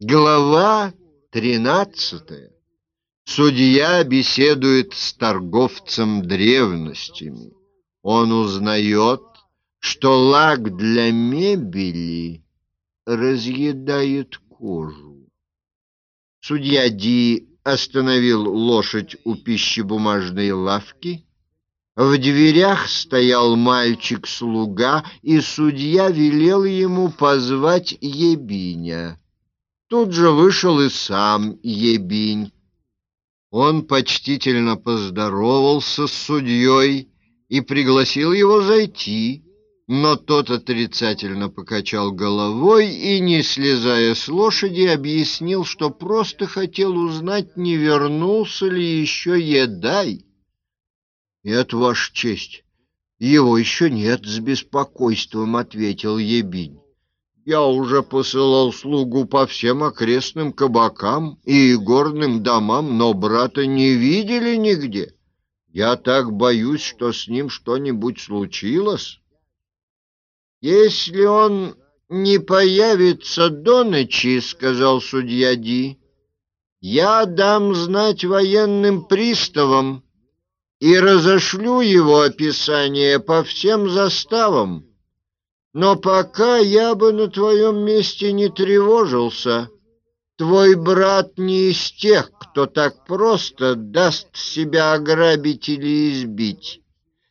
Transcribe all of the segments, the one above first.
Глава тринадцатая. Судья беседует с торговцем древностями. Он узнает, что лак для мебели разъедает кожу. Судья Ди остановил лошадь у пищебумажной лавки. В дверях стоял мальчик-слуга, и судья велел ему позвать Ебиня. Тут же вышел и сам Ебинь. Он почтительно поздоровался с судьей и пригласил его зайти, но тот отрицательно покачал головой и, не слезая с лошади, объяснил, что просто хотел узнать, не вернулся ли еще Едай. — Это ваша честь. Его еще нет, — с беспокойством ответил Ебинь. Я уже посылал слугу по всем окрестным кабакам и горным домам, но брата не видели нигде. Я так боюсь, что с ним что-нибудь случилось. Если он не появится до ночи, сказал судья Ди, я дам знать военным приставам и разошлю его описание по всем заставам. Но пока я бы на твоем месте не тревожился. Твой брат не из тех, кто так просто даст себя ограбить или избить.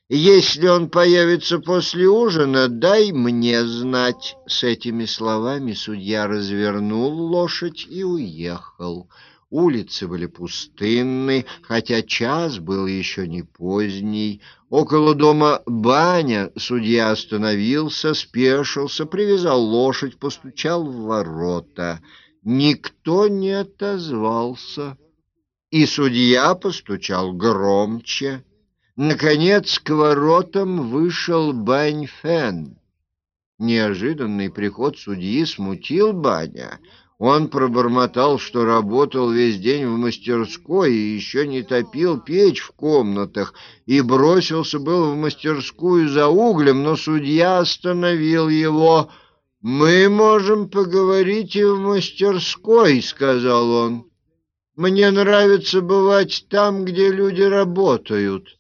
Если он появится после ужина, дай мне знать. С этими словами судья развернул лошадь и уехал. Улицы были пустынны, хотя час был еще не поздний. Около дома баня судья остановился, спешился, привязал лошадь, постучал в ворота. Никто не отозвался, и судья постучал громче. Наконец к воротам вышел Бань-Фен. Неожиданный приход судьи смутил Баня. Он пробормотал, что работал весь день в мастерской и еще не топил печь в комнатах, и бросился был в мастерскую за углем, но судья остановил его. «Мы можем поговорить и в мастерской», — сказал он. «Мне нравится бывать там, где люди работают».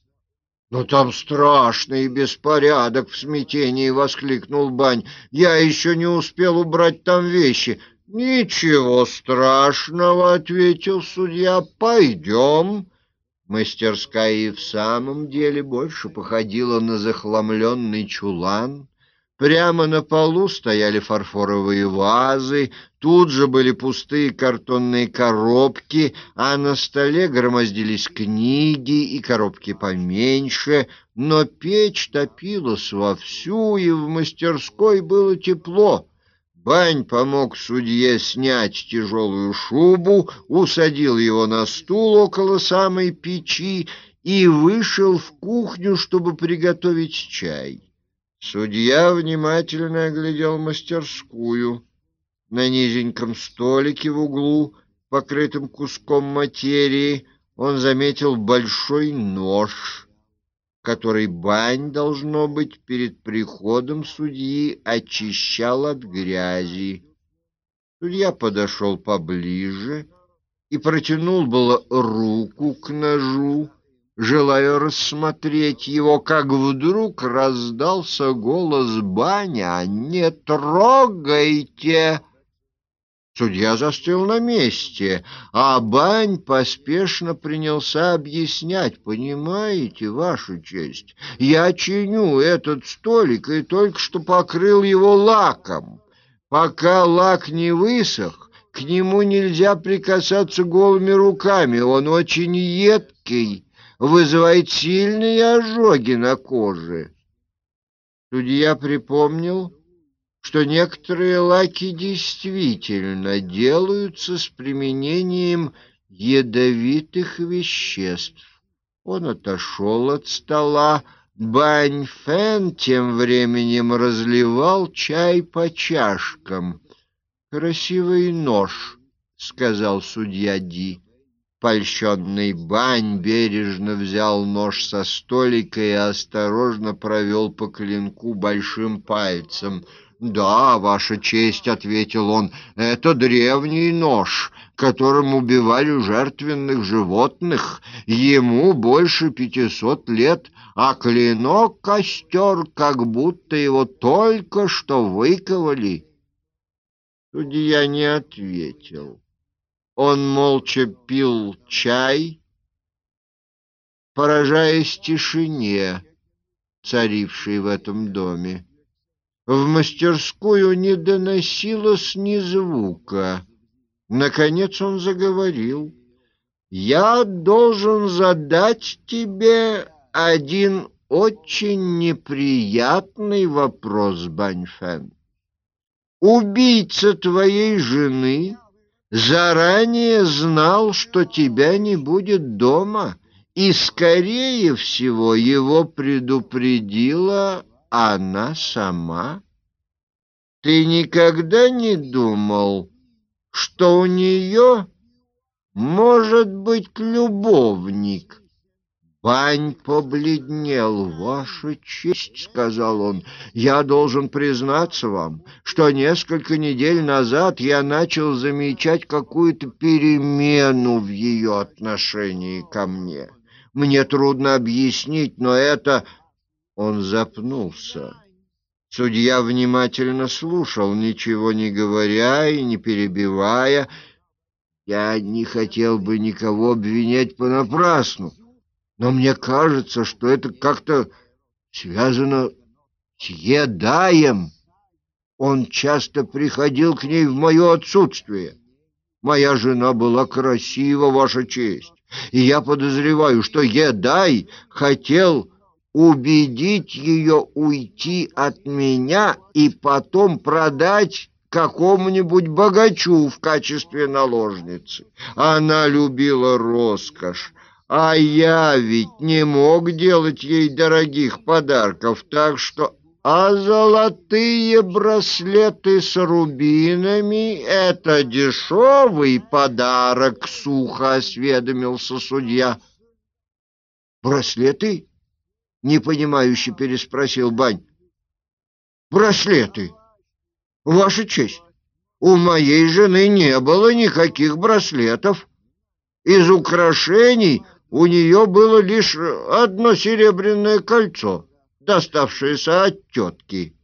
«Но там страшный беспорядок!» — в смятении воскликнул Бань. «Я еще не успел убрать там вещи». «Ничего страшного», — ответил судья, — «пойдем». Мастерская и в самом деле больше походила на захламленный чулан. Прямо на полу стояли фарфоровые вазы, тут же были пустые картонные коробки, а на столе громоздились книги и коробки поменьше, но печь топилась вовсю, и в мастерской было тепло. Бань помог судье снять тяжелую шубу, усадил его на стул около самой печи и вышел в кухню, чтобы приготовить чай. Судья внимательно оглядел мастерскую. На низеньком столике в углу, покрытом куском материи, он заметил большой нож — который бань, должно быть, перед приходом судьи очищал от грязи. Судья подошел поближе и протянул было руку к ножу, желая рассмотреть его, как вдруг раздался голос Баня «Не трогайте!» Судья застыл на месте, а Бань поспешно принялся объяснять. «Понимаете, Ваша честь, я чиню этот столик и только что покрыл его лаком. Пока лак не высох, к нему нельзя прикасаться голыми руками, он очень едкий, вызывает сильные ожоги на коже». Судья припомнил что некоторые лаки действительно делаются с применением ядовитых веществ. Он отошел от стола. Бань Фэн тем временем разливал чай по чашкам. «Красивый нож», — сказал судья Ди. Польщенный Бань бережно взял нож со столика и осторожно провел по клинку большим пальцем — «Да, Ваша честь», — ответил он, — «это древний нож, которым убивали жертвенных животных. Ему больше пятисот лет, а клинок костер, как будто его только что выковали». Судья не ответил. Он молча пил чай, поражаясь тишине, царившей в этом доме. В мастерскую не доносилось ни звука. Наконец он заговорил. «Я должен задать тебе один очень неприятный вопрос, Баньфен. Убийца твоей жены заранее знал, что тебя не будет дома, и, скорее всего, его предупредила она сама? Ты никогда не думал, что у нее может быть любовник? Бань побледнел. «Ваша честь», — сказал он, — «я должен признаться вам, что несколько недель назад я начал замечать какую-то перемену в ее отношении ко мне. Мне трудно объяснить, но это он запнулся. Судья внимательно слушал, ничего не говоря и не перебивая. Я не хотел бы никого обвинять понапрасну, но мне кажется, что это как-то связано с едаем. Он часто приходил к ней в мое отсутствие. Моя жена была красива, ваша честь, и я подозреваю, что Едай хотел убедить ее уйти от меня и потом продать какому-нибудь богачу в качестве наложницы. Она любила роскошь, а я ведь не мог делать ей дорогих подарков, так что... А золотые браслеты с рубинами — это дешевый подарок, — сухо осведомился судья. Браслеты? Непонимающе переспросил Бань. Браслеты. Ваша честь, у моей жены не было никаких браслетов. Из украшений у нее было лишь одно серебряное кольцо, доставшееся от тетки.